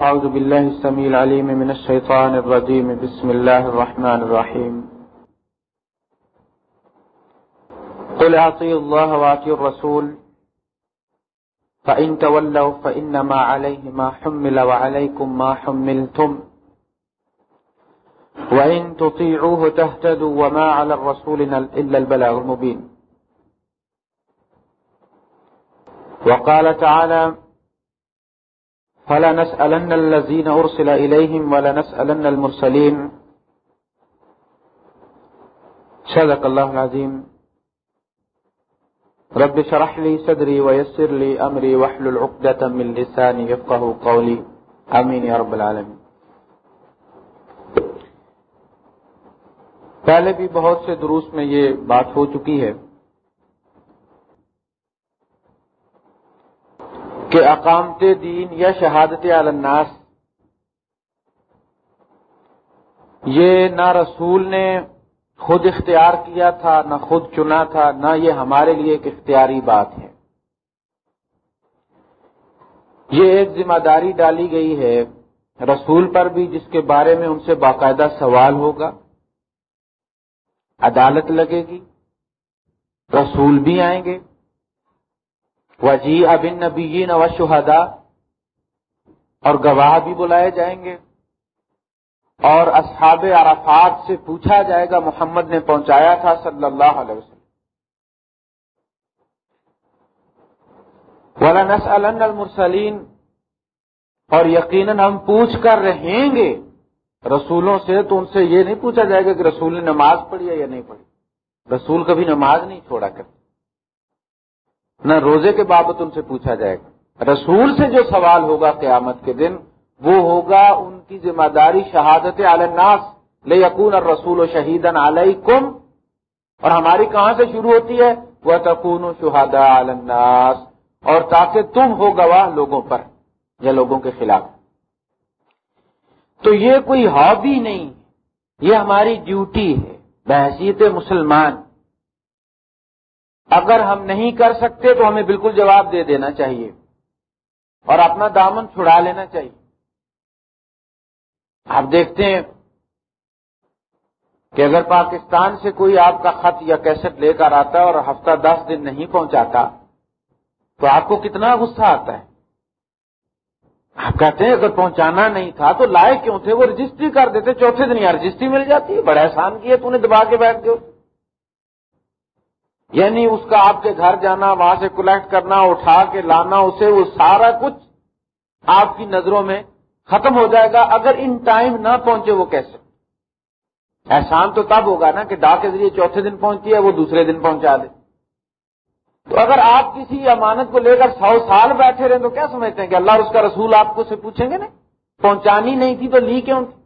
أعوذ بالله السميع العليم من الشيطان الرجيم. بسم الله الرحمن الرحيم. قل أعطي الله وأعطي الرسول. فإن تولوا فإنما عليه ما حمل وعليكم ما حملتم. وإن تطيعوه تهتدوا وما على الرسول إلا البلاغ المبين. وقال تعالى فلا نسألن الذين أرسل إليهم ولا نسألن المرسلين صدق الله العظيم رب شرح لي صدري ويسر لي أمري وحل العقدة من لساني يفقه قولي آمين يا رب العالمين پہلے بھی بہت سے دروس میں یہ بات ہو چکی ہے. کہ اقامت دین یا شہادت الناس، یہ نہ رسول نے خود اختیار کیا تھا، نہ خود چنا تھا، نہ یہ ہمارے لیے ایک اختیاری بات ہے۔ یہ ایک ذمہ داری ڈالی گئی ہے، رسول پر بھی، جس کے بارے میں ان سے باقاعدہ سوال ہوگا، عدالت لگے گی، رسول بھی آئیں گے۔ وجی ابن نبیین و شہدا اور گواہ بھی بلائے جائیں گے اور اصحاب عرفات سے پوچھا جائے گا محمد نے پہنچایا تھا صلی اللہ علیہ وسلم۔ ولنس المرسلین اور یقیناً ہم پوچھ کر رہیں گے رسولوں سے تو ان سے یہ نہیں پوچھا جائے گا کہ رسول نے نماز پڑھی ہے یا نہیں پڑھی۔ رسول کبھی نماز نہیں چھوڑا کرتے۔ نہ روزے کے بابت ان سے پوچھا جائے گا۔ رسول سے جو سوال ہوگا قیامت کے دن، وہ ہوگا ان کی ذمہ داری شہادت الناس لے یقون اور رسول و شہید علیکم۔ اور ہماری کہاں سے شروع ہوتی ہے؟ وہ تکون شہادا الناس۔ اور تاکہ تم ہو گواہ لوگوں پر، یا لوگوں کے خلاف۔ تو یہ کوئی ہابی نہیں، یہ ہماری ڈیوٹی ہے، بحثیت مسلمان۔ اگر ہم نہیں کر سکتے تو ہمیں بالکل جواب دے دینا چاہیے اور اپنا دامن چھڑا لینا چاہیے۔ آپ دیکھتے ہیں کہ اگر پاکستان سے کوئی آپ کا خط یا کیسٹ لے کر آتا ہے اور ہفتہ دس دن نہیں پہنچاتا، تو آپ کو کتنا غصہ آتا ہے؟ آپ کہتے ہیں اگر پہنچانا نہیں تھا تو لائے کیوں تھے؟ وہ رجسٹری کر دیتے، چوتھے دن یا رجسٹری مل جاتی ہے بڑا احسان کیا، تو نے دبا کے بیٹھ گئے۔ یعنی اس کا آپ کے گھر جانا، وہاں سے کلیکٹ کرنا، اٹھا کے لانا، اسے وہ سارا کچھ آپ کی نظروں میں ختم ہو جائے گا، اگر ان ٹائم نہ پہنچے وہ کیسے؟ احسان تو تب ہوگا نا کہ ڈاک کے ذریعے چوتھے دن پہنچی ہے، وہ دوسرے دن پہنچا دے تو اگر آپ کسی امانت کو لے کر سو سال بیٹھے رہے تو کیا سمجھتے ہیں کہ اللہ اور اس کا رسول آپ کو سے پوچھیں گے نا؟ پہنچانی نہیں تھی تو لی کیوں؟ تھی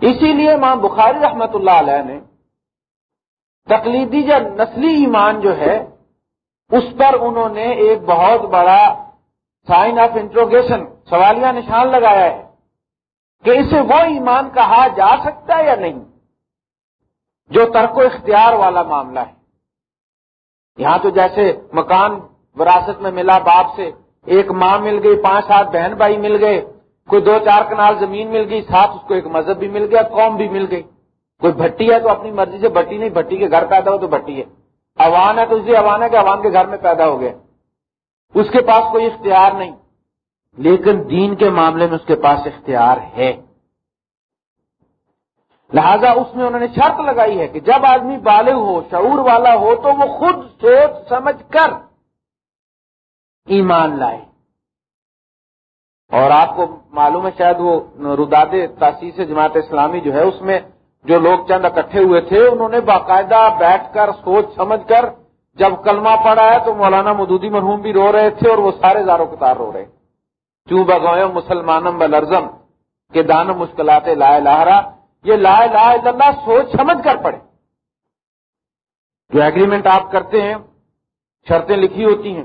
اسی لیے ماں بخاری رحمت اللہ علیہ نے تقلیدی یا نسلی ایمان جو ہے، اس پر انہوں نے ایک بہت بڑا سائن آف انٹروگیشن سوالیہ نشان لگایا ہے کہ اسے وہ ایمان کہا جا سکتا ہے یا نہیں، جو ترک و اختیار والا معاملہ ہے۔ یہاں تو جیسے مکان وراثت میں ملا باپ سے ایک ماں مل گئی، پانچ سات بہن بھائی مل گئے، کوئی دو چار کنال زمین مل گئی، ساتھ اس کو ایک مذہب بھی مل گیا، قوم بھی مل گئی۔ کوئی بھٹی ہے تو اپنی مرضی سے بھٹی نہیں، بھٹی کے گھر پیدا ہو تو بھٹی ہے۔ عوان ہے تو اسی عوان ہے کہ عوان کے گھر میں پیدا ہو گیا۔ اس کے پاس کوئی اختیار نہیں۔ لیکن دین کے معاملے میں اس کے پاس اختیار ہے۔ لہذا اس میں انہوں نے شرط لگائی ہے کہ جب آدمی بالغ ہو، شعور والا ہو، تو وہ خود سوچ سمجھ کر ایمان لائے۔ اور آپ کو معلوم ہے، شاید وہ رداد تاسیس جماعت اسلامی جو ہے، اس میں جو لوگ چند اکٹھے ہوئے تھے، انہوں نے باقاعدہ بیٹھ کر سوچ سمجھ کر جب کلمہ پڑا ہے تو مولانا مدودی مرحوم بھی رو رہے تھے اور وہ سارے زاروں کتار رو رہے چوں بگوئے مسلمانم بلرزم کے دان مشکلات لائے لاہرا یہ لائے لا اللہ سوچ سمجھ کر پڑے جو ایگریمنٹ آپ کرتے ہیں، شرطیں لکھی ہوتی ہیں،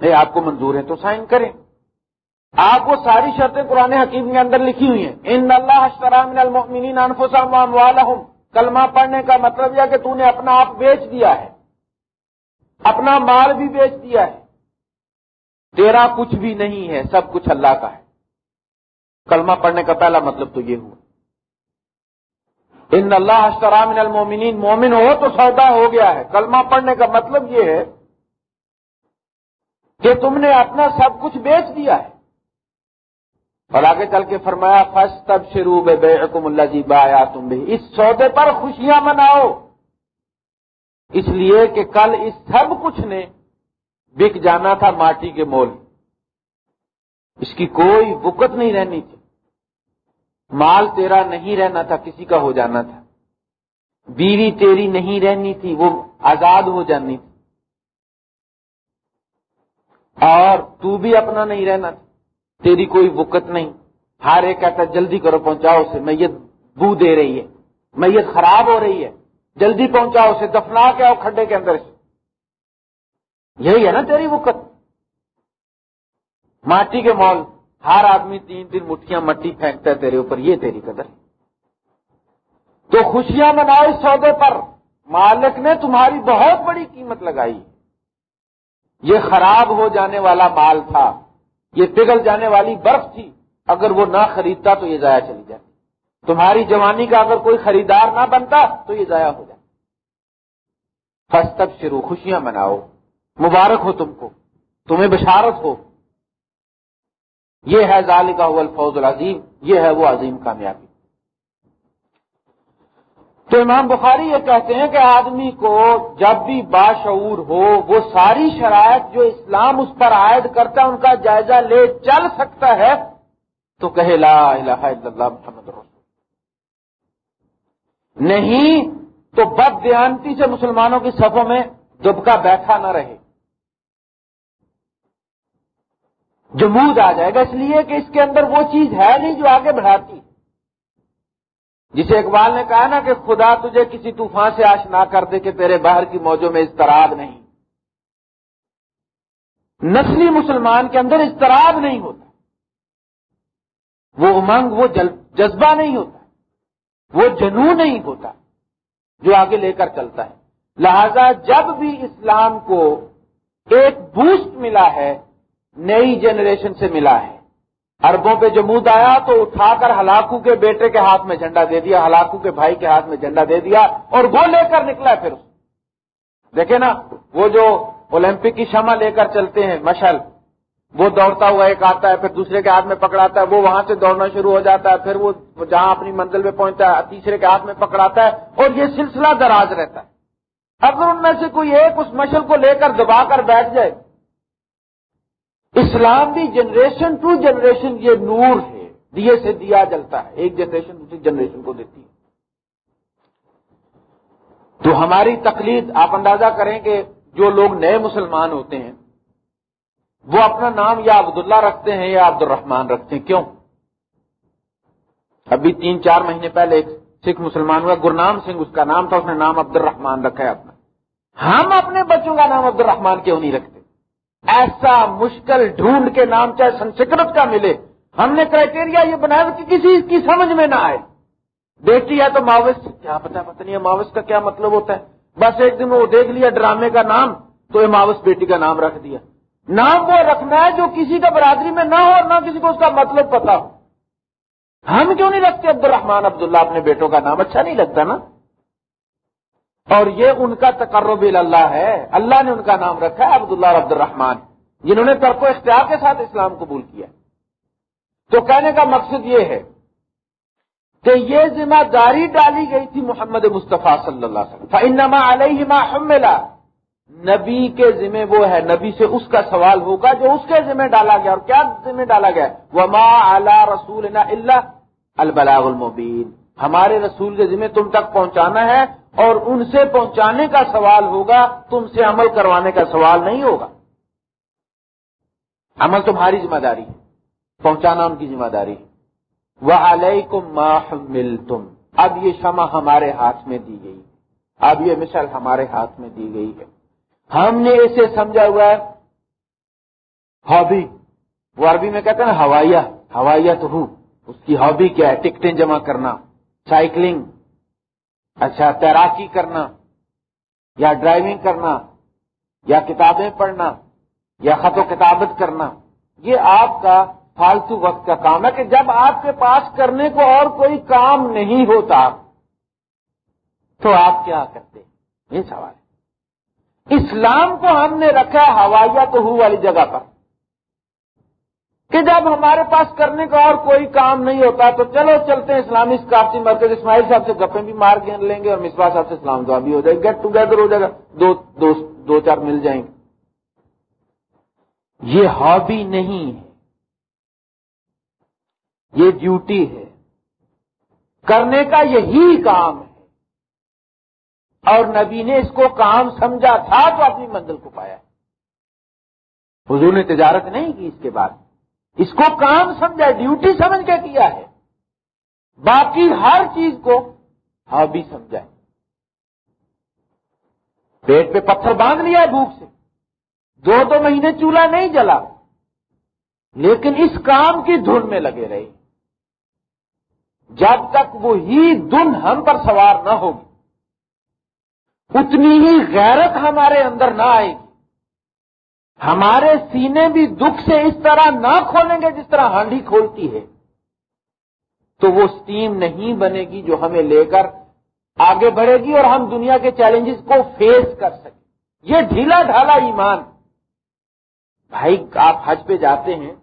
نہیں، آپ کو منظور ہیں تو سائن کریں۔ آپ کو ساری شرطیں قرآن حکیم کے اندر لکھی ہوئی ہیں۔ ان اللہ اشترام المؤمنین انفسهم واموالهم کلمہ پڑھنے کا مطلب یہ کہ تو نے اپنا آپ بیچ دیا ہے۔ اپنا مال بھی بیچ دیا ہے۔ تیرا کچھ بھی نہیں ہے، سب کچھ اللہ کا ہے۔ کلمہ پڑھنے کا پہلا مطلب تو یہ ہوا۔ ان اللہ اشترام المومنین مومن ہو تو سودا ہو گیا ہے۔ کلمہ پڑھنے کا مطلب یہ ہے کہ تم نے اپنا سب کچھ بیچ دیا ہے۔ اور آگے چل کے فرمایا فس تب شروع بے حکم اللہ جی بایا تم بھی اس سودے پر خوشیاں مناؤ۔ اس لیے کہ کل اس سب کچھ نے بک جانا تھا ماٹی کے مول۔ اس کی کوئی وقت نہیں رہنی تھی۔ مال تیرا نہیں رہنا تھا، کسی کا ہو جانا تھا۔ بیوی تیری نہیں رہنی تھی، وہ آزاد ہو جانی تھی۔ اور تو بھی اپنا نہیں رہنا تھا۔ تیری کوئی وقت نہیں۔ ہر ایک کہتا جلدی کرو، پہنچاؤ اسے۔ میت بو دے رہی ہے۔ میت خراب ہو رہی ہے۔ جلدی پہنچاؤ اسے۔ دفنا کے آؤ کھڈے کے اندر یہی ہے نا تیری وقت۔ ماٹی کے مال ہر آدمی تین تین مٹھیاں مٹی پھینکتا ہے تیرے اوپر۔ یہ تیری قدر تو خوشیاں مناؤ اس سودے پر۔ مالک نے تمہاری بہت بڑی قیمت لگائی۔ یہ خراب ہو جانے والا مال تھا۔ یہ پگھل جانے والی برف تھی، اگر وہ نہ خریدتا تو یہ ضائع چلی جائے تمہاری جوانی کا اگر کوئی خریدار نہ بنتا تو یہ ضائع ہو جائے فس تب شروع خوشیاں مناؤ۔ مبارک ہو تم کو۔ تمہیں بشارت ہو۔ یہ ہے ظال کا الفوز العظیم۔ یہ ہے وہ عظیم کامیابی۔ تو امام بخاری یہ کہتے ہیں کہ آدمی کو جب بھی باشعور ہو، وہ ساری شرائط جو اسلام اس پر عائد کرتا ہے، ان کا جائزہ لے چل سکتا ہے، تو کہے لا الہ الا اللہ محمد رسول نہیں تو بد دیانتی سے مسلمانوں کی صفوں میں دبکا بیٹھا نہ رہے۔ جمود آ جائے گا، اس لیے کہ اس کے اندر وہ چیز ہے نہیں جو آگے بڑھاتی۔ جسے اقبال نے کہا نا کہ خدا تجھے کسی طوفان سے آشنا کر دے کہ تیرے باہر کی موجوں میں اضطراب نہیں۔ نسلی مسلمان کے اندر اضطراب نہیں ہوتا۔ وہ امنگ، وہ جذبہ نہیں ہوتا۔ وہ جنو نہیں ہوتا جو آگے لے کر چلتا ہے۔ لہذا جب بھی اسلام کو ایک بوسٹ ملا ہے، نئی جنریشن سے ملا ہے۔ اربوں پہ جمود آیا تو اٹھا کر ہلاکو کے بیٹے کے ہاتھ میں جھنڈا دے دیا، ہلاکو کے بھائی کے ہاتھ میں جھنڈا دے دیا اور وہ لے کر نکلا پھر۔ دیکھیں نا، وہ جو اولمپک کی شمع لے کر چلتے ہیں، مشل، وہ دوڑتا ہوا ایک آتا ہے، پھر دوسرے کے ہاتھ میں پکڑاتا ہے، وہ وہاں سے دوڑنا شروع ہو جاتا ہے، پھر وہ جہاں اپنی منزل پہ پہنچتا ہے، تیسرے کے ہاتھ میں پکڑاتا ہے اور یہ سلسلہ دراز رہتا ہے۔ اگر ان میں سے کوئی ایک اس مشل کو لے کر دبا کر بیٹھ جائے اسلام بھی جنریشن ٹو جنریشن یہ نور ہے، دیے سے دیا جلتا ہے، ایک جنریشن دوسری جنریشن کو دیتی ہے۔ تو ہماری تقلید آپ اندازہ کریں کہ جو لوگ نئے مسلمان ہوتے ہیں، وہ اپنا نام یا عبداللہ رکھتے ہیں یا عبد الرحمان رکھتے ہیں، کیوں؟ ابھی تین چار مہینے پہلے ایک سکھ مسلمان ہوا، گرنام سنگھ، اس کا نام تھا، اس نے نام عبد الرحمان رکھا ہے اپنا۔ ہم اپنے بچوں کا نام عبد الرحمان کیوں نہیں رکھتے؟ ایسا مشکل ڈھونڈ کے نام چاہے سنسکرت کا ملے۔ ہم نے کرائٹیریا یہ بنایا کہ کسی کی سمجھ میں نہ آئے۔ بیٹی ہے تو ماوس۔ کیا پتا پتہ نہیں ماوس کا کیا مطلب ہوتا ہے۔ بس ایک دن وہ دیکھ لیا ڈرامے کا نام تو یہ ماوس بیٹی کا نام رکھ دیا۔ نام وہ رکھنا ہے جو کسی کا برادری میں نہ ہو اور نہ کسی کو اس کا مطلب پتا ہو۔ ہم کیوں نہیں رکھتے عبد الرحمان عبداللہ اپنے بیٹوں کا نام؟ اچھا نہیں لگتا نا۔ اور یہ ان کا تقرب اللہ ہے۔ اللہ نے ان کا نام رکھا ہے، عبداللہ عبد الرحمان جنہوں نے ترک و اختیار کے ساتھ اسلام قبول کیا۔ تو کہنے کا مقصد یہ ہے کہ یہ ذمہ داری ڈالی گئی تھی محمد مصطفیٰ صلی اللہ علیہ وسلم۔ انما علیہ ما حملہ نبی کے ذمہ وہ ہے، نبی سے اس کا سوال ہوگا جو اس کے ذمہ ڈالا گیا۔ اور کیا ذمہ ڈالا گیا؟ وہ ما اعلی رسول اللہ البلاغ المبین ہمارے رسول کے ذمہ تم تک پہنچانا ہے اور ان سے پہنچانے کا سوال ہوگا، تم سے عمل کروانے کا سوال نہیں ہوگا۔ عمل تمہاری ذمہ داری پہنچانا ان کی ذمہ داری وہ علیہ کو مل تم اب یہ شمع ہمارے ہاتھ میں دی گئی اب یہ مثال ہمارے ہاتھ میں دی گئی ہے۔ ہم نے اسے سمجھا ہوا ہے۔ ہابی۔ وہ عربی میں کہتے ہیں نا ہوائیا ہوائیا تو ہوں۔ اس کی ہابی کیا ہے؟ ٹکٹیں جمع کرنا۔ سائیکلنگ۔ اچھا تیراکی کرنا، یا ڈرائیونگ کرنا، یا کتابیں پڑھنا، یا خط و کتابت کرنا، یہ آپ کا فالتو وقت کا کام ہے کہ جب آپ کے پاس کرنے کو اور کوئی کام نہیں ہوتا، تو آپ کیا کرتے؟ یہ سوال ہے۔ اسلام کو ہم نے رکھا ہوائیا تو ہو والی جگہ پر۔ کہ جب ہمارے پاس کرنے کا اور کوئی کام نہیں ہوتا تو چلو چلتے ہیں اسلامی اسکافی مرکز۔ اسماعیل صاحب سے گپے بھی مار کے لیں گے اور مصباح صاحب سے اسلام دعا بھی ہو جائے گی۔ گیٹ ٹوگیدر ہو جائے گا۔ دو دو, دو چار مل جائیں گے۔ یہ ہابی نہیں ہے۔ یہ ڈیوٹی ہے۔ کرنے کا یہی کام ہے۔ اور نبی نے اس کو کام سمجھا تھا تو اپنی منزل کو پایا۔ حضور نے تجارت نہیں کی اس کے بعد۔ اس کو کام سمجھا ڈیوٹی سمجھ کے کیا ہے۔ باقی ہر چیز کو ہابی سمجھا ہے۔ پیٹ پہ پتھر باندھ لیا ہے بھوک سے۔ دو دو مہینے چولہا نہیں جلا۔ لیکن اس کام کی دھن میں لگے رہے۔ جب تک وہی دن ہم پر سوار نہ ہوگی، اتنی ہی غیرت ہمارے اندر نہ آئے گی۔ ہمارے سینے بھی دکھ سے اس طرح نہ کھولیں گے جس طرح ہانڈی کھولتی ہے۔ تو وہ سٹیم نہیں بنے گی جو ہمیں لے کر آگے بڑھے گی اور ہم دنیا کے چیلنجز کو فیس کر سکیں۔ یہ ڈھیلا ڈھالا ایمان۔ بھائی، آپ حج پہ جاتے ہیں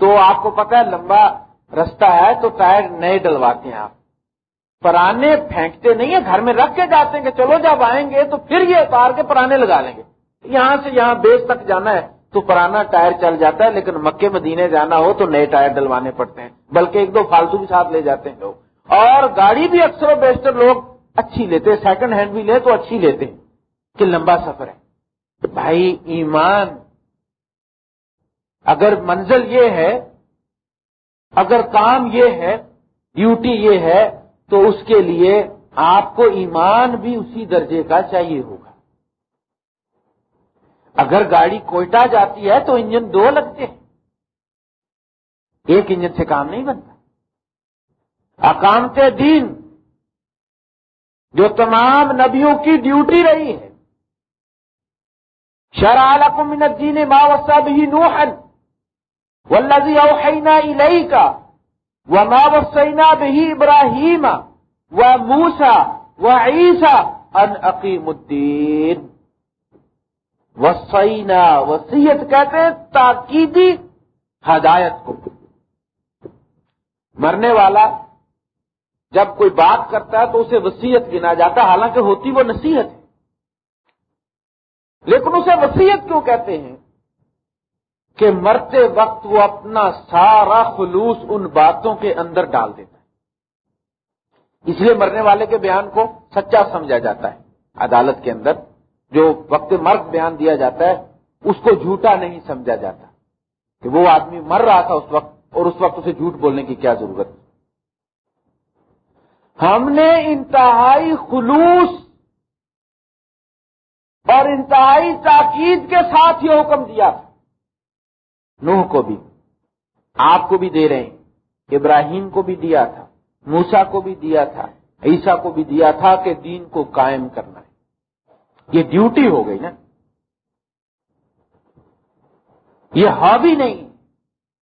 تو آپ کو پتا ہے، لمبا رستہ ہے تو ٹائر نئے ڈلواتے ہیں آپ۔ پرانے پھینکتے نہیں ہیں، گھر میں رکھ کے جاتے ہیں کہ چلو جب آئیں گے تو پھر یہ اتار کے پرانے لگا لیں گے۔ یہاں سے یہاں بیس تک جانا ہے تو پرانا ٹائر چل جاتا ہے، لیکن مکے مدینے جانا ہو تو نئے ٹائر ڈلوانے پڑتے ہیں، بلکہ ایک دو فالتو بھی ساتھ لے جاتے ہیں لوگ۔ اور گاڑی بھی اکثر و بیشتر لوگ اچھی لیتے ہیں سیکنڈ ہینڈ بھی لے تو اچھی لیتے ہیں، کہ لمبا سفر ہے۔ بھائی، ایمان۔ اگر منزل یہ ہے، اگر کام یہ ہے ڈیوٹی یہ ہے، تو اس کے لیے آپ کو ایمان بھی اسی درجے کا چاہیے ہوگا۔ اگر گاڑی کوئٹہ جاتی ہے تو انجن دو لگتے ہیں۔ ایک انجن سے کام نہیں بنتا۔ اکامت دین جو تمام نبیوں کی ڈیوٹی رہی ہے۔ شرح من الدین ما وسا بھی نوحن والذی اوحینا الیکا وما وصینا به ابراہیم و موسا ان اقیم الدین۔ وسینا وسیعت کہتے ہیں تاکیدی ہدایت کو۔ مرنے والا جب کوئی بات کرتا ہے تو اسے وسیعت گنا جاتا حالانکہ ہوتی وہ نصیحت۔ ہے لیکن اسے وسیعت کیوں کہتے ہیں؟ کہ مرتے وقت وہ اپنا سارا خلوص ان باتوں کے اندر ڈال دیتا ہے۔ اس لیے مرنے والے کے بیان کو سچا سمجھا جاتا ہے۔ عدالت کے اندر جو وقت مرگ بیان دیا جاتا ہے، اس کو جھوٹا نہیں سمجھا جاتا۔ کہ وہ آدمی مر رہا تھا اس وقت اور اس وقت اسے جھوٹ بولنے کی کیا ضرورت ہم نے انتہائی خلوص اور انتہائی تاکید کے ساتھ یہ حکم دیا۔ تھا نوح کو بھی، آپ کو بھی دے رہے ہیں۔ ابراہیم کو بھی دیا تھا موسا کو بھی دیا تھا عیسا کو بھی دیا تھا کہ دین کو قائم کرنا۔ ہے یہ ڈیوٹی ہو گئی نا۔ یہ ہابی نہیں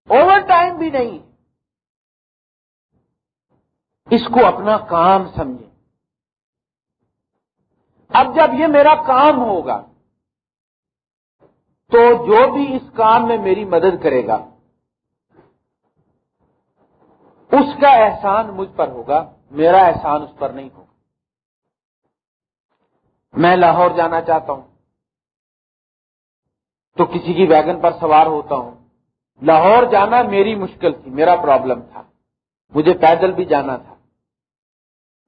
اوور ٹائم بھی نہیں۔ اس کو اپنا کام سمجھیں۔ اب جب یہ میرا کام ہوگا، تو جو بھی اس کام میں میری مدد کرے گا، اس کا احسان مجھ پر ہوگا، میرا احسان اس پر نہیں ہوگا۔ میں لاہور جانا چاہتا ہوں۔ تو کسی کی ویگن پر سوار ہوتا ہوں۔ لاہور جانا میری مشکل تھی، میرا پرابلم تھا۔ مجھے پیدل بھی جانا تھا۔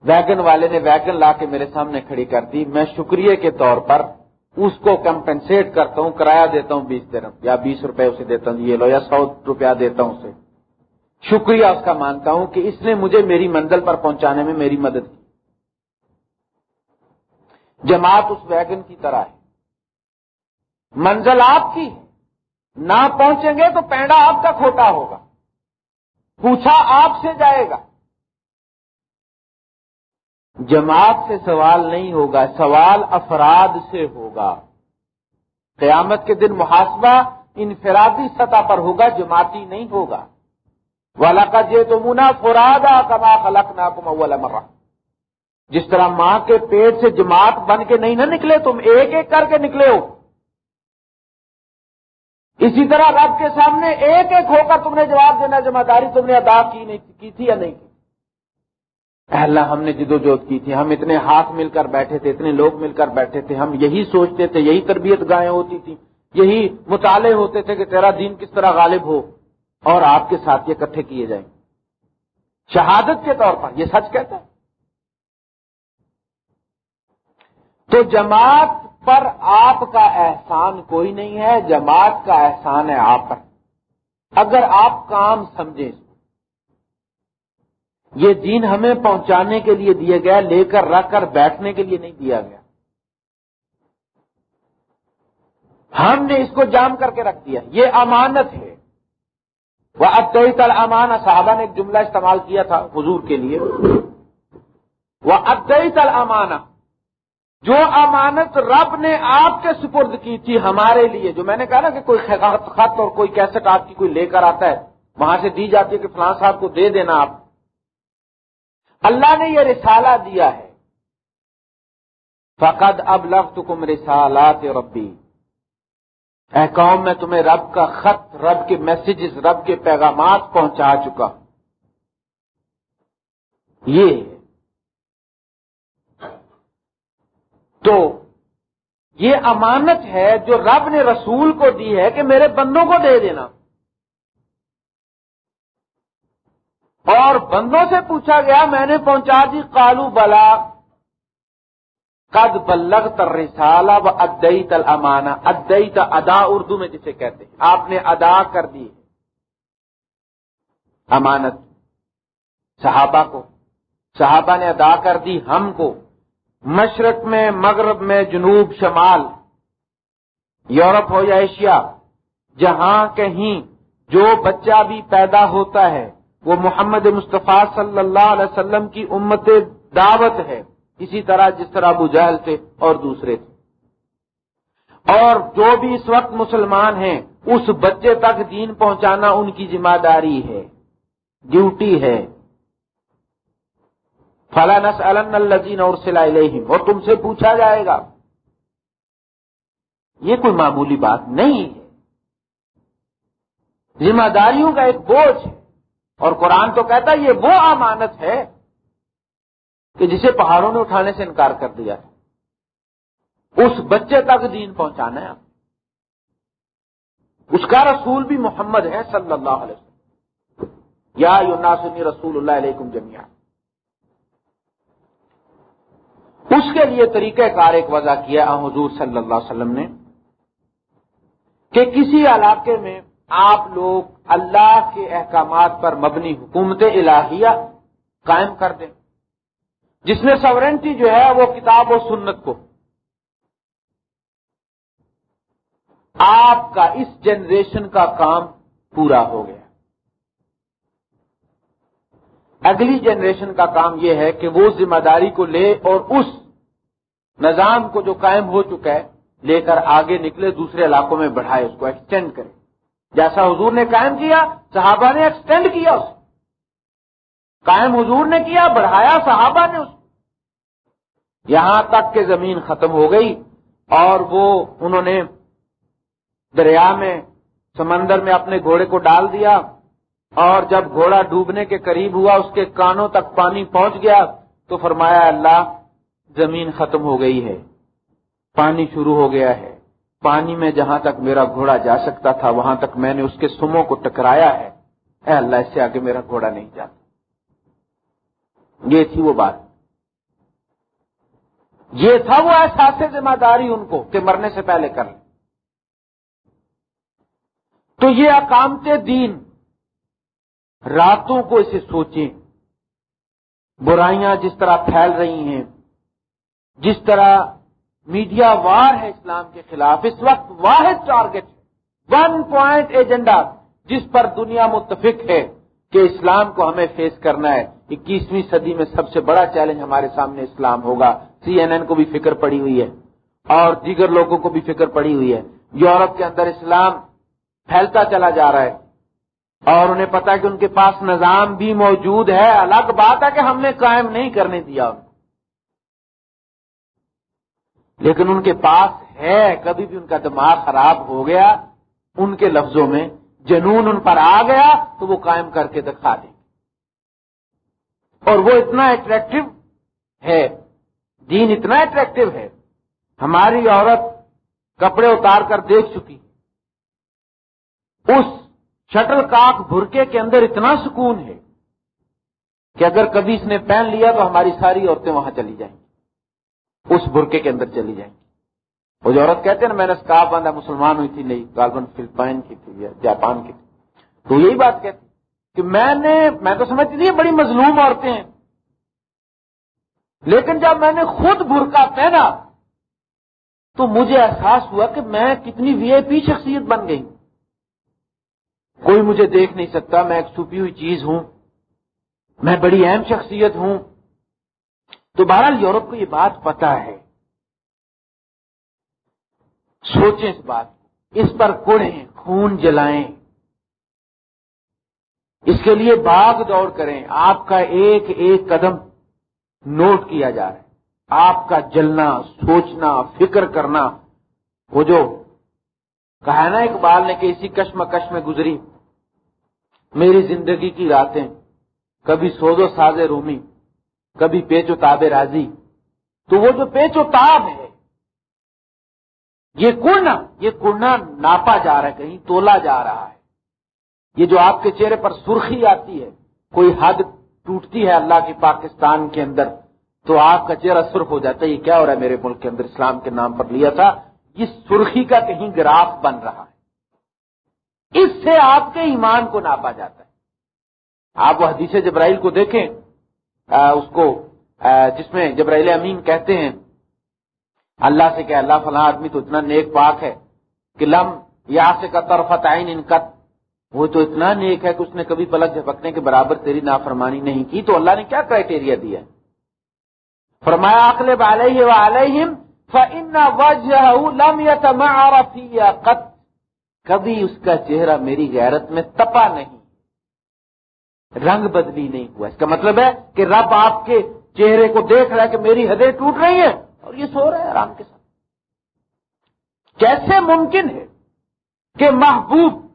ویگن والے نے ویگن لا کے میرے سامنے کھڑی کر دی۔ میں شکریہ کے طور پر اس کو کمپنسیٹ کرتا ہوں، کرایہ دیتا ہوں بیس درم، یا بیس روپے اسے دیتا ہوں، یہ لو، یا سو روپیہ دیتا ہوں اسے۔ شکریہ اس کا مانتا ہوں کہ اس نے مجھے میری منزل پر پہنچانے میں میری مدد کی۔ جماعت اس ویگن کی طرح ہے۔ منزل آپ کی نہ پہنچیں گے تو پینڈا آپ کا کھوٹا ہوگا۔ پوچھا آپ سے جائے گا۔ جماعت سے سوال نہیں ہوگا، سوال افراد سے ہوگا۔ قیامت کے دن محاسبہ انفرادی سطح پر ہوگا، جماعتی نہیں ہوگا۔ والا کا جے تو منا فرادا کما خلق نا کم جس طرح ماں کے پیٹ سے جماعت بن کے نہیں نہ نکلے، تم ایک ایک کر کے نکلے ہو۔ اسی طرح رب کے سامنے ایک ایک ہو کر تم نے جواب دینا، ذمہ داری تم نے ادا کی نہیں، کی تھی یا نہیں کی؟ اللہ، ہم نے جدوجہد کی تھی۔ ہم اتنے ہاتھ مل کر بیٹھے تھے، اتنے لوگ مل کر بیٹھے تھے۔ ہم یہی سوچتے تھے، یہی تربیت گائیں ہوتی تھی یہی مطالعے ہوتے تھے کہ تیرا دین کس طرح غالب ہو اور آپ کے ساتھ یہ اکٹھے کیے جائیں۔ شہادت کے طور پر، یہ سچ کہتا ہے۔ تو جماعت پر آپ کا احسان کوئی نہیں ہے، جماعت کا احسان ہے آپ پر۔ اگر آپ کام سمجھیں۔ یہ دین ہمیں پہنچانے کے لیے دیا گیا، لے کر، رکھ کر، بیٹھنے کے لیے نہیں دیا گیا۔ ہم نے اس کو جام کر کے رکھ دیا۔ یہ امانت ہے۔ وہ اب تل امان صاحبہ نے ایک جملہ استعمال کیا تھا حضور کے لیے۔ وہ اب تل امانہ جو امانت رب نے آپ کے سپرد کی تھی ہمارے لیے، جو میں نے کہا نا کہ کوئی خط اور کوئی کیسٹ آپ کی کوئی لے کر آتا ہے، وہاں سے دی جاتی ہے کہ فلاں صاحب کو دے دینا آپ۔ اللہ نے یہ رسالہ دیا ہے۔ فقد اب لفظ کم رسالات ربی۔ اے قوم، میں تمہیں رب کا خط، رب کے میسجز رب کے پیغامات پہنچا چکا۔ یہ تو یہ امانت ہے جو رب نے رسول کو دی ہے کہ میرے بندوں کو دے دینا۔ اور بندوں سے پوچھا گیا، میں نے پہنچا دی کالو بلا، قد بلغ تر رسالہ و ادئی تل امانا ادئی ادا اردو میں جسے کہتے ہیں۔ آپ نے ادا کر دی امانت صحابہ کو۔ صحابہ نے ادا کر دی ہم کو۔ مشرق میں، مغرب میں، جنوب، شمال، یورپ ہو یا ایشیا، جہاں کہیں جو بچہ بھی پیدا ہوتا ہے، وہ محمد مصطفیٰ صلی اللہ علیہ وسلم کی امت دعوت ہے۔ اسی طرح جس طرح ابو جہل تھے اور دوسرے تھے۔ اور جو بھی اس وقت مسلمان ہیں، اس بچے تک دین پہنچانا ان کی ذمہ داری ہے۔ ڈیوٹی ہے۔ فلاں الزین اور سلائی اور تم سے پوچھا جائے گا۔ یہ کوئی معمولی بات نہیں ہے۔ ذمہ داریوں کا ایک بوجھ ہے۔ اور قرآن تو کہتا ہے یہ وہ امانت ہے کہ جسے پہاڑوں نے اٹھانے سے انکار کر دیا ہے۔ اس بچے تک دین پہنچانا ہے۔ اس کا رسول بھی محمد ہے صلی اللہ علیہ وسلم۔ یا یوناسنی رسول اللہ علیکم جمیا اس کے لیے طریقہ کار ایک وضع کیا حضور صلی اللہ علیہ وسلم نے، کہ کسی علاقے میں آپ لوگ اللہ کے احکامات پر مبنی حکومت الہیہ قائم کر دیں۔ جس میں سورنٹی جو ہے وہ کتاب و سنت کو۔ آپ کا اس جنریشن کا کام پورا ہو گیا۔ اگلی جنریشن کا کام یہ ہے کہ وہ ذمہ داری کو لے اور اس نظام کو جو قائم ہو چکا ہے، لے کر آگے نکلے، دوسرے علاقوں میں بڑھائے، اس کو ایکسٹینڈ کرے۔ جیسا حضور نے قائم کیا، صحابہ نے ایکسٹینڈ کیا اس قائم حضور نے کیا، بڑھایا صحابہ نے اس یہاں تک کہ زمین ختم ہو گئی اور وہ انہوں نے دریا میں، سمندر میں اپنے گھوڑے کو ڈال دیا۔ اور جب گھوڑا ڈوبنے کے قریب ہوا، اس کے کانوں تک پانی پہنچ گیا، تو فرمایا، اللہ، زمین ختم ہو گئی ہے، پانی شروع ہو گیا ہے۔ پانی میں جہاں تک میرا گھوڑا جا سکتا تھا، وہاں تک میں نے اس کے سموں کو ٹکرایا ہے۔ اے اللہ، اس سے آگے میرا گھوڑا نہیں جاتا یہ تھی وہ بات۔ یہ تھا وہ احساس ذمہ داری ان کو کہ مرنے سے پہلے کر لیں۔ تو یہ اکامتے دین راتوں کو اسے سوچیں۔ برائیاں جس طرح پھیل رہی ہیں، جس طرح میڈیا وار ہے اسلام کے خلاف، اس وقت واحد ٹارگیٹ ون پوائنٹ ایجنڈا جس پر دنیا متفق ہے کہ اسلام کو ہمیں فیس کرنا ہے۔ اکیسویں صدی میں سب سے بڑا چیلنج ہمارے سامنے اسلام ہوگا۔ سی این این کو بھی فکر پڑی ہوئی ہے، اور دیگر لوگوں کو بھی فکر پڑی ہوئی ہے۔ یورپ کے اندر اسلام پھیلتا چلا جا رہا ہے۔ اور انہیں پتا کہ ان کے پاس نظام بھی موجود ہے۔ الگ بات ہے کہ ہم نے قائم نہیں کرنے دیا۔ ان لیکن ان کے پاس ہے، کبھی بھی ان کا دماغ خراب ہو گیا، ان کے لفظوں میں جنون ان پر آ گیا تو وہ قائم کر کے دکھا دیں اور وہ اتنا اٹریکٹو ہے، دین اتنا اٹریکٹو ہے۔ ہماری عورت کپڑے اتار کر دیکھ چکی۔ اس شٹل کاک برکے کے اندر اتنا سکون ہے کہ اگر کبھی اس نے پہن لیا تو ہماری ساری عورتیں وہاں چلی جائیں گی۔ اس برکے کے اندر چلی جائیں گی۔ وہ جو عورت کہتے ہیں نا، میں نے اسکاف باندھا، مسلمان ہوئی تھی، نہیں کاربن فلپائن کی تھی یا جاپان کی تھی۔ تو یہی بات کہتی کہ میں نے، میں تو سمجھتی تھی بڑی مظلوم عورتیں ہیں۔ لیکن جب میں نے خود برقع پہنا تو مجھے احساس ہوا کہ میں کتنی وی آئی پی شخصیت بن گئی۔ کوئی مجھے دیکھ نہیں سکتا، میں ایک چھپی ہوئی چیز ہوں۔ میں بڑی اہم شخصیت ہوں۔ تو بہرحال یورپ کو یہ بات پتا ہے۔ سوچیں اس بات اس پر کوڑیں، خون جلائیں۔ اس کے لیے باغ دوڑ کریں۔ آپ کا ایک ایک قدم نوٹ کیا جا رہا ہے۔ آپ کا جلنا، سوچنا، فکر کرنا، وہ جو کہا نا اقبال نے کہ اسی کشم کش میں گزری۔ میری زندگی کی راتیں، کبھی سوز و ساز رومی، کبھی پیچ و تاب راضی۔ تو وہ جو پیچ و تاب ہے، یہ کڑنا یہ کڑنا ناپا جا رہا ہے، کہیں تولا جا رہا ہے۔ یہ جو آپ کے چہرے پر سرخی آتی ہے، کوئی حد ٹوٹتی ہے اللہ کی پاکستان کے اندر، تو آپ کا چہرہ سرخ ہو جاتا ہے، یہ کیا ہو رہا ہے میرے ملک کے اندر؟ اسلام کے نام پر لیا تھا یہ سرخی کا کہیں گراف بن رہا ہے۔ اس سے آپ کے ایمان کو ناپا جاتا ہے۔ آپ وہ حدیث جبرائیل کو دیکھیں۔ اس کو جس میں جبرائیل امین کہتے ہیں۔ اللہ سے کہ اللہ فلاں آدمی تو اتنا نیک پاک ہے کہ لم یا سے کا طرف ان کا وہ تو اتنا نیک ہے کہ اس نے کبھی پلک جھپکنے کے برابر تیری نافرمانی نہیں کی۔ تو اللہ نے کیا کرائٹیریا دیا فرمایا اخل علیہم فن وجہ لم یا کبھی اس کا چہرہ میری غیرت میں تپا نہیں۔ رنگ بدلی نہیں ہوا۔ اس کا مطلب ہے کہ رب آپ کے چہرے کو دیکھ رہا ہے کہ میری حدیں ٹوٹ رہی ہیں اور یہ سو رہا ہے آرام کے ساتھ۔ کیسے ممکن ہے کہ محبوب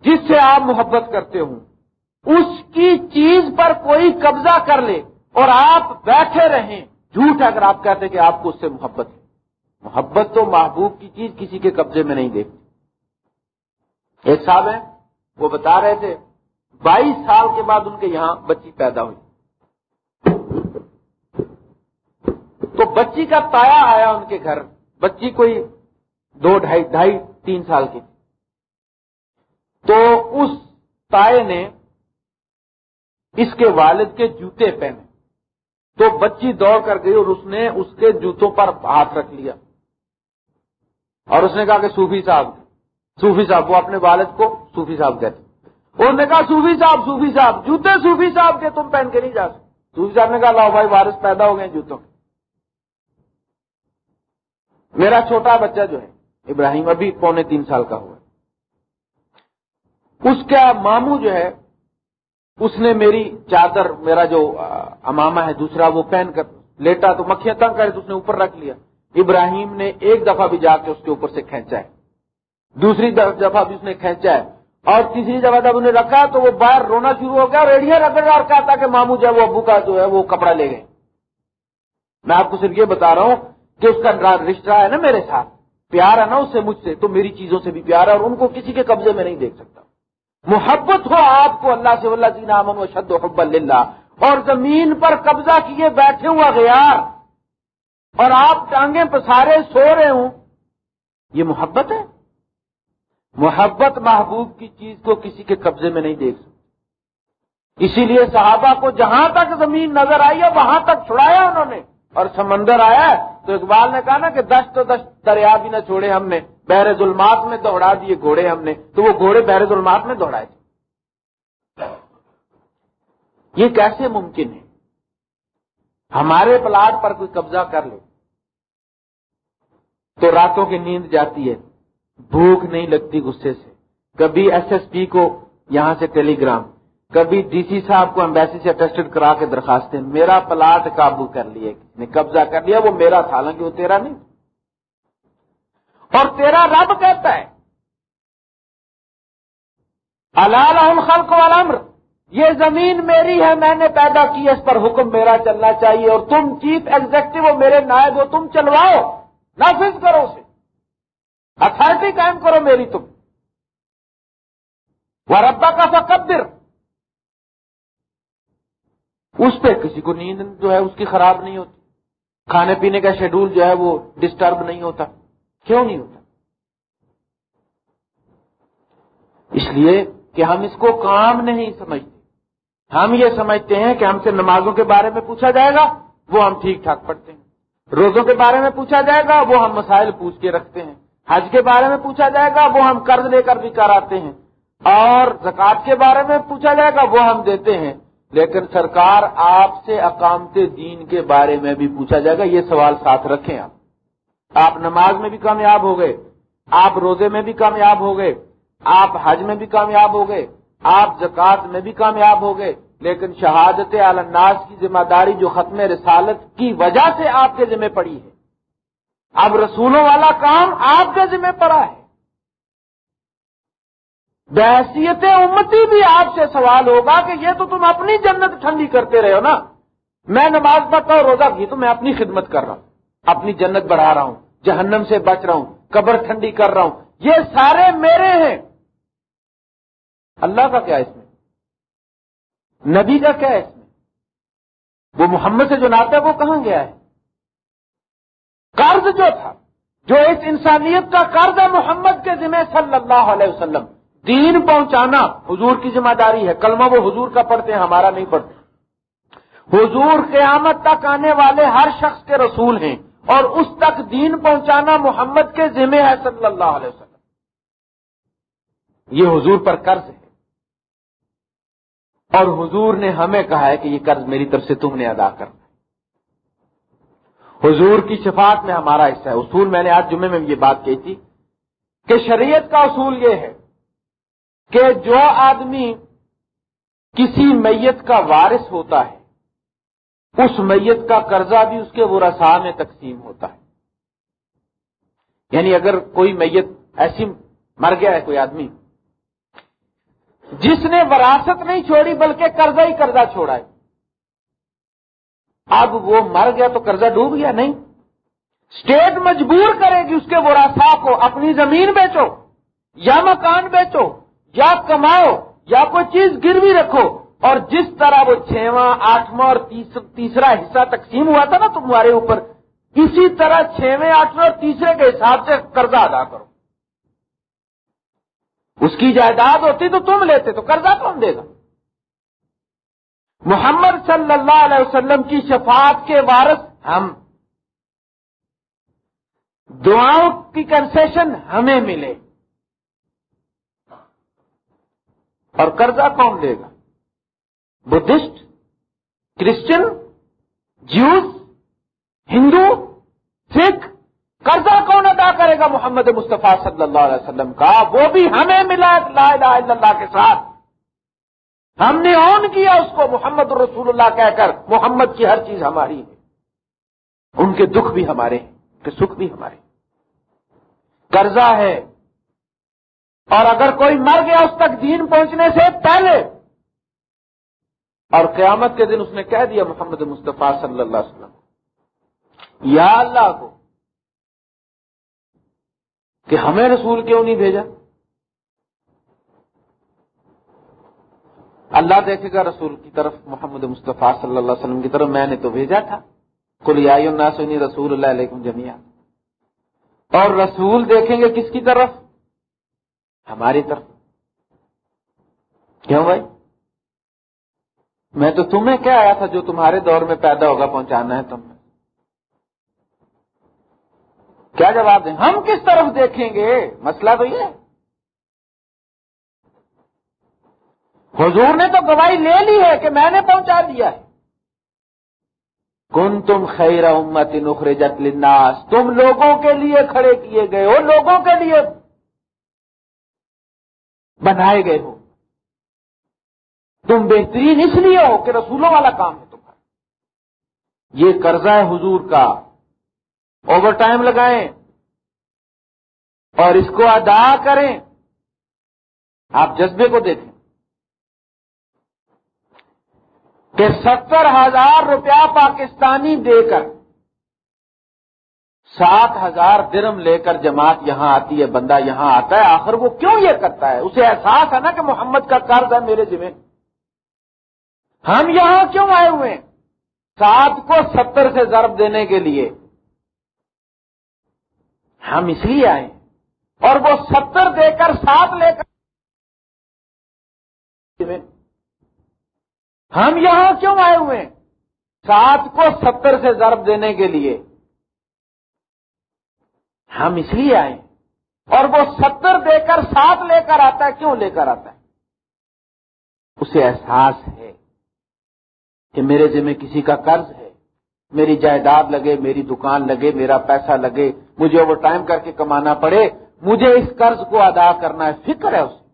جس سے آپ محبت کرتے ہوں، اس کی چیز پر کوئی قبضہ کر لے اور آپ بیٹھے رہیں۔ جھوٹ اگر آپ کہتے کہ آپ کو اس سے محبت ہے۔ محبت تو محبوب کی چیز کسی کے قبضے میں نہیں دیکھتی۔ ایک صاحب ہیں، وہ بتا رہے تھے، بائیس سال کے بعد ان کے یہاں بچی پیدا ہوئی۔ تو بچی کا تایا آیا ان کے گھر۔ بچی کوئی دو ڈھائی ڈھائی، تین سال کی تو اس تائے نے اس کے والد کے جوتے پہنے۔ تو بچی دوڑ کر گئی اور اس نے اس کے جوتوں پر ہاتھ رکھ لیا۔ اور اس نے کہا کہ صوفی صاحب صوفی صاحب، وہ اپنے والد کو صوفی صاحب کہتے انہوں نے کہا، صوفی صاحب صوفی صاحب، جوتے صوفی صاحب کے، تم پہن کے نہیں جا سکتے صوفی صاحب نے کہا، لاؤ بھائی، وارث پیدا ہو گئے جوتوں کے۔ میرا چھوٹا بچہ جو ہے، ابراہیم، ابھی پونے تین سال کا ہوا اس کا مامو جو ہے اس نے میری چادر، میرا جو اماما ہے دوسرا، وہ پہن کر لیٹا تو مکھیاں تنگ کرے تو اس نے اوپر رکھ لیا۔ ابراہیم نے ایک دفعہ بھی جا کے اس کے اوپر سے کھینچا ہے۔ دوسری دفعہ بھی اس نے کھینچا ہے۔ اور تیسری دفعہ جب انہیں رکھا تو وہ باہر رونا شروع ہو گیا ریڈیاں رگڑ رہا اور کہتا کہ مامو جو ہے وہ ابو کا جو ہے وہ کپڑا لے گئے۔ میں آپ کو صرف یہ بتا رہا ہوں کہ اس کا رشتہ ہے نا میرے ساتھ۔ پیار ہے نا اس سے مجھ سے، تو میری چیزوں سے بھی پیار ہے اور ان کو کسی کے قبضے میں نہیں دیکھ سکتا۔ محبت ہو آپ کو اللہ سے اللہ جینا امن و شد و حب اللہ اور زمین پر قبضہ کیے بیٹھے ہوا غیار۔ اور آپ ٹانگیں پسارے سو رہے ہوں۔ یہ محبت ہے۔ محبت محبوب کی چیز کو کسی کے قبضے میں نہیں دیکھ سکتی اسی لیے صحابہ کو جہاں تک زمین نظر آئی ہے وہاں تک چھڑایا انہوں نے۔ اور سمندر آیا تو اقبال نے کہا نا کہ دشت تو دشت، دریا بھی نہ چھوڑے ہم نے، بحر ظلمات میں دوڑا دیے گھوڑے ہم نے، تو وہ گھوڑے بحر ظلمات میں دوڑائے تھے۔ یہ کیسے ممکن ہے؟ ہمارے پلاٹ پر کوئی قبضہ کر لے۔ تو راتوں کی نیند جاتی ہے، بھوک نہیں لگتی غصے سے۔ کبھی ایس ایس پی کو یہاں سے ٹیلی گرام کبھی ڈی سی صاحب کو امبیسی سے اٹیسٹڈ کرا کے درخواستیں میرا پلاٹ قابو کر لیا نے قبضہ کر لیا، وہ میرا تھا، حالانکہ وہ تیرا نہیں۔ اور تیرا رب کہتا ہے اللہ الخلق والامر یہ زمین میری ہے، میں نے پیدا کی، اس پر حکم میرا چلنا چاہیے، اور تم چیف ایگزیکٹو ہو، میرے نائب ہو، تم چلواؤ۔ نافذ کرو اسے۔ اتارٹی قائم کرو میری تم۔ وہ ربا کا فقدر۔ اس پہ کسی کو نیند جو ہے اس کی خراب نہیں ہوتی۔ کھانے پینے کا شیڈول جو ہے وہ ڈسٹرب نہیں ہوتا۔ کیوں نہیں ہوتا؟ اس لیے کہ ہم اس کو کام نہیں سمجھتے۔ ہم یہ سمجھتے ہیں کہ ہم سے نمازوں کے بارے میں پوچھا جائے گا، وہ ہم ٹھیک ٹھاک پڑھتے ہیں۔ روزوں کے بارے میں پوچھا جائے گا، وہ ہم مسائل پوچھ کے رکھتے ہیں۔ حج کے بارے میں پوچھا جائے گا، وہ ہم قرض لے کر بھی کراتے ہیں۔ اور زکات کے بارے میں پوچھا جائے گا، وہ ہم دیتے ہیں۔ لیکن سرکار آپ سے اقامت دین کے بارے میں بھی پوچھا جائے گا، یہ سوال ساتھ رکھیں آپ۔ آپ نماز میں بھی کامیاب ہو گئے، آپ روزے میں بھی کامیاب ہو گئے، آپ حج میں بھی کامیاب ہو گئے، آپ زکوٰۃ میں بھی کامیاب ہو گئے، لیکن شہادت الناس کی ذمہ داری جو ختم رسالت کی وجہ سے آپ کے ذمہ پڑی ہے۔ اب رسولوں والا کام آپ کے ذمہ پڑا ہے۔ بحثیت امتی بھی آپ سے سوال ہوگا کہ یہ تو تم اپنی جنت ٹھنڈی کرتے رہے ہو نا۔ میں نماز پڑھتا ہوں، روزہ کی تو میں اپنی خدمت کر رہا ہوں۔ اپنی جنت بڑھا رہا ہوں، جہنم سے بچ رہا ہوں، قبر ٹھنڈی کر رہا ہوں۔ یہ سارے میرے ہیں۔ اللہ کا کیا اس میں؟ نبی کا کیا اس میں؟ وہ محمد سے جو ناتا ہے وہ کہاں گیا ہے؟ قرض جو تھا، جو اس انسانیت کا قرض ہے محمد کے ذمہ صلی اللہ علیہ وسلم۔ دین پہنچانا حضور کی ذمہ داری ہے۔ کلمہ وہ حضور کا پڑھتے ہیں، ہمارا نہیں پڑھتے۔ حضور قیامت تک آنے والے ہر شخص کے رسول ہیں اور اس تک دین پہنچانا محمد کے ذمہ ہے صلی اللہ علیہ وسلم۔ یہ حضور پر قرض ہے۔ اور حضور نے ہمیں کہا ہے کہ یہ قرض میری طرف سے تم نے ادا کرنا حضور کی شفاعت میں ہمارا حصہ ہے۔ اصول میں نے آج جمعے میں یہ بات کہی تھی کہ شریعت کا اصول یہ ہے کہ جو آدمی کسی میت کا وارث ہوتا ہے، اس میت کا قرضہ بھی اس کے ورسا میں تقسیم ہوتا ہے۔ یعنی اگر کوئی میت ایسی مر گیا ہے، کوئی آدمی، جس نے وراثت نہیں چھوڑی، بلکہ قرضہ ہی قرضہ چھوڑا ہے۔ اب وہ مر گیا تو قرضہ ڈوب گیا؟ نہیں۔ اسٹیٹ مجبور کرے گی اس کے وراسا کو، اپنی زمین بیچو، یا مکان بیچو۔ یا کماؤ، یا کوئی چیز گروی رکھو۔ اور جس طرح وہ چھواں آٹھواں اور تیسرا حصہ تقسیم ہوا تھا نا تمہارے اوپر، اسی طرح چھویں آٹھویں اور تیسرے کے حساب سے قرضہ ادا کرو۔ اس کی جائیداد ہوتی تو تم لیتے، تو قرضہ کون دے گا؟ محمد صلی اللہ علیہ وسلم کی شفاعت کے وارث ہم۔ دعاؤں کی کنسیشن ہمیں ملے۔ اور قرضہ کون دے گا؟ Buddhist, Christian, Jews, Hindu, Sikh, قرضہ کون ادا کرے گا محمد مصطفیٰ صلی اللہ علیہ وسلم کا؟ وہ بھی ہمیں ملا لا الہ الا اللہ کے ساتھ۔ ہم نے آن کیا اس کو، محمد رسول اللہ کہہ کر۔ محمد کی ہر چیز ہماری ہے۔ ان کے دکھ بھی ہمارے ہیں، ان کے سکھ بھی ہمارے قرضہ ہے۔ اور اگر کوئی مر گیا اس تک دین پہنچنے سے پہلے، اور قیامت کے دن اس نے کہہ دیا محمد مصطفیٰ صلی اللہ علیہ وسلم، یا اللہ کو، کہ ہمیں رسول کیوں نہیں بھیجا؟ اللہ دیکھے گا رسول کی طرف، محمد مصطفیٰ صلی اللہ علیہ وسلم کی طرف، میں نے تو بھیجا تھا۔ کل سنی رسول اللہ علیہ جمیا اور رسول دیکھیں گے کس کی طرف؟ ہماری طرف۔ کیوں بھائی؟ میں تو تمہیں کیا آیا تھا جو تمہارے دور میں پیدا ہوگا، پہنچانا ہے تم۔ کیا جواب دیں؟ ہم کس طرف دیکھیں گے؟ مسئلہ تو یہ حضور نے تو گواہی لے لی ہے کہ میں نے پہنچا دیا ہے۔ کن تم خیر امت نخر جت تم لوگوں کے لیے کھڑے کیے گئے ہو، لوگوں کے لیے۔ بنائے گئے ہو۔ تم بہترین اس لیے ہو کہ رسولوں والا کام ہے تمہارا۔ یہ قرضہ ہے حضور کا۔ اوور ٹائم لگائیں۔ اور اس کو ادا کریں۔ آپ جذبے کو دیکھیں۔ کہ ستر ہزار روپیہ پاکستانی دے کر سات ہزار درم لے کر جماعت یہاں آتی ہے، بندہ یہاں آتا ہے، آخر وہ کیوں یہ کرتا ہے؟ اسے احساس ہے نا کہ محمد کا قرض ہے میرے ذمہ ہم یہاں کیوں آئے ہوئے ہیں؟ سات کو ستر سے ضرب دینے کے لیے۔ ہم اس لیے آئے اور وہ ستر دے کر سات لے کر۔ ہم یہاں کیوں آئے ہوئے ہیں؟ سات کو ستر سے ضرب دینے کے لیے۔ ہم اس لیے آئے اور وہ ستر دے کر سات لے کر آتا ہے، کیوں لے کر آتا ہے؟ اسے احساس ہے کہ میرے ذمہ کسی کا قرض ہے۔ میری جائیداد لگے، میری دکان لگے، میرا پیسہ لگے، مجھے اوور ٹائم کر کے کمانا پڑے۔ مجھے اس قرض کو ادا کرنا ہے، فکر ہے اسے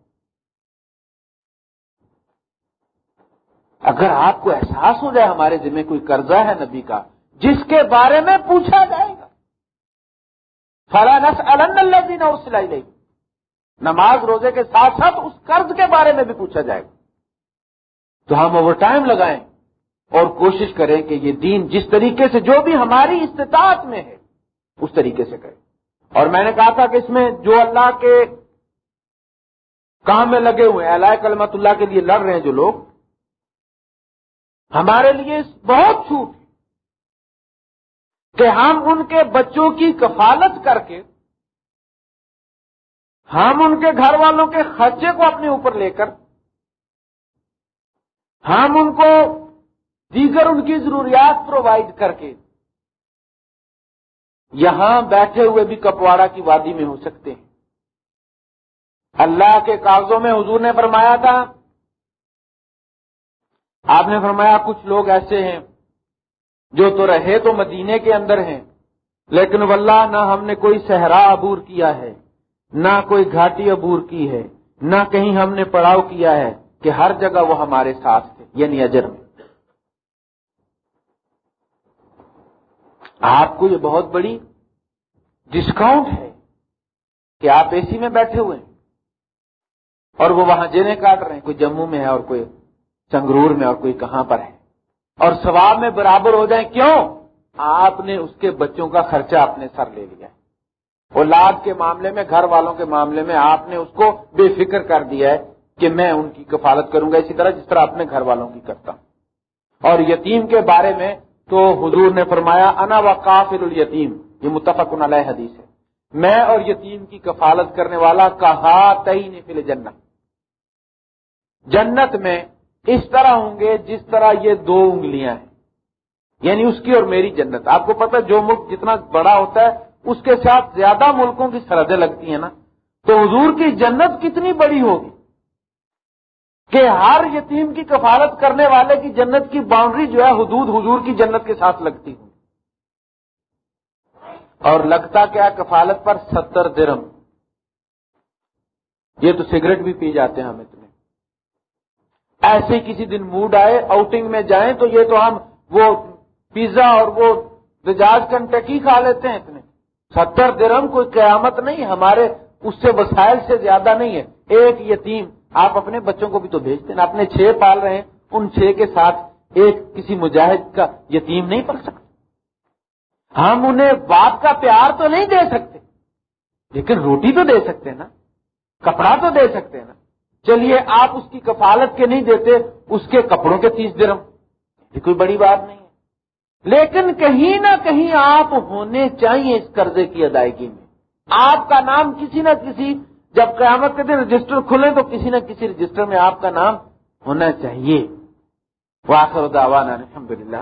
اگر آپ کو احساس ہو جائے ہمارے ذمہ کوئی قرضہ ہے نبی کا، جس کے بارے میں پوچھا جائے گا فلانس اللہ اور سلائی لے نماز روزے کے ساتھ ساتھ اس قرض کے بارے میں بھی پوچھا جائے گا۔ تو ہم اوور ٹائم لگائیں اور کوشش کریں کہ یہ دین جس طریقے سے جو بھی ہماری استطاعت میں ہے، اس طریقے سے کریں۔ اور میں نے کہا تھا کہ اس میں جو اللہ کے کام میں لگے ہوئے ہیں اللہ کلمت اللہ کے لیے لڑ رہے ہیں جو لوگ، ہمارے لیے بہت چھوٹ ہے۔ کہ ہم ان کے بچوں کی کفالت کر کے ہم ان کے گھر والوں کے خرچے کو اپنے اوپر لے کر ہم ان کو دیگر ان کی ضروریات پرووائڈ کر کے یہاں بیٹھے ہوئے بھی کپواڑا کی وادی میں ہو سکتے ہیں۔ اللہ کے کاغذوں میں حضور نے فرمایا تھا۔ آپ نے فرمایا کچھ لوگ ایسے ہیں جو تو رہے تو مدینے کے اندر ہیں، لیکن واللہ نہ ہم نے کوئی صحرا عبور کیا ہے، نہ کوئی گھاٹی عبور کی ہے، نہ کہیں ہم نے پڑاؤ کیا ہے کہ ہر جگہ وہ ہمارے ساتھ تھے یعنی اجر۔ میں آپ کو یہ بہت بڑی ڈسکاؤنٹ ہے کہ آپ اے سی میں بیٹھے ہوئے ہیں اور وہ وہاں جینے کاٹ رہے ہیں، کوئی جموں میں ہے اور کوئی سنگرور میں اور کوئی کہاں پر ہے۔ اور ثواب میں برابر ہو جائیں کیوں؟ آپ نے اس کے بچوں کا خرچہ اپنے سر لے لیا اولاد کے معاملے میں، گھر والوں کے معاملے میں آپ نے اس کو بے فکر کر دیا ہے کہ میں ان کی کفالت کروں گا، اسی طرح جس طرح اپنے گھر والوں کی کرتا ہوں۔ اور یتیم کے بارے میں تو حضور نے فرمایا، انا و کافر الیتیم، یہ متفق علیہ حدیث ہے۔ میں اور یتیم کی کفالت کرنے والا کہا تئی فل جنت جنت میں اس طرح ہوں گے جس طرح یہ دو انگلیاں ہیں۔ یعنی اس کی اور میری جنت۔ آپ کو پتا جو ملک جتنا بڑا ہوتا ہے، اس کے ساتھ زیادہ ملکوں کی سرحدیں لگتی ہیں نا۔ تو حضور کی جنت کتنی بڑی ہوگی کہ ہر یتیم کی کفالت کرنے والے کی جنت کی باؤنڈری جو ہے، حدود حضور کی جنت کے ساتھ لگتی ہوں اور لگتا کیا کفالت پر ستر درم یہ تو سگریٹ بھی پی جاتے ہیں ہم اتنے۔ ایسے کسی دن موڈ آئے آؤٹنگ میں جائیں تو یہ تو ہم وہ پیزا اور وہ رجاج کنٹکی کھا لیتے ہیں اتنے۔ ستر درم کوئی قیامت نہیں، ہمارے اس سے وسائل سے زیادہ نہیں ہے۔ ایک یتیم، آپ اپنے بچوں کو بھی تو بھیجتے ہیں، اپنے چھ پال رہے ہیں، ان چھ کے ساتھ ایک کسی مجاہد کا یتیم نہیں پڑ سکتے۔ ہم انہیں باپ کا پیار تو نہیں دے سکتے، لیکن روٹی تو دے سکتے ہیں نا، کپڑا تو دے سکتے ہیں نا۔ چلیے، آپ اس کی کفالت کے نہیں دیتے، اس کے کپڑوں کے تیس درم۔ یہ کوئی بڑی بات نہیں ہے۔ لیکن کہیں نہ کہیں آپ ہونے چاہیے اس قرضے کی ادائیگی میں۔ آپ کا نام کسی نہ کسی، جب قیامت کے دن رجسٹر کھلے تو کسی نہ کسی رجسٹر میں آپ کا نام ہونا چاہیے۔ واخر دعوانا الحمد للہ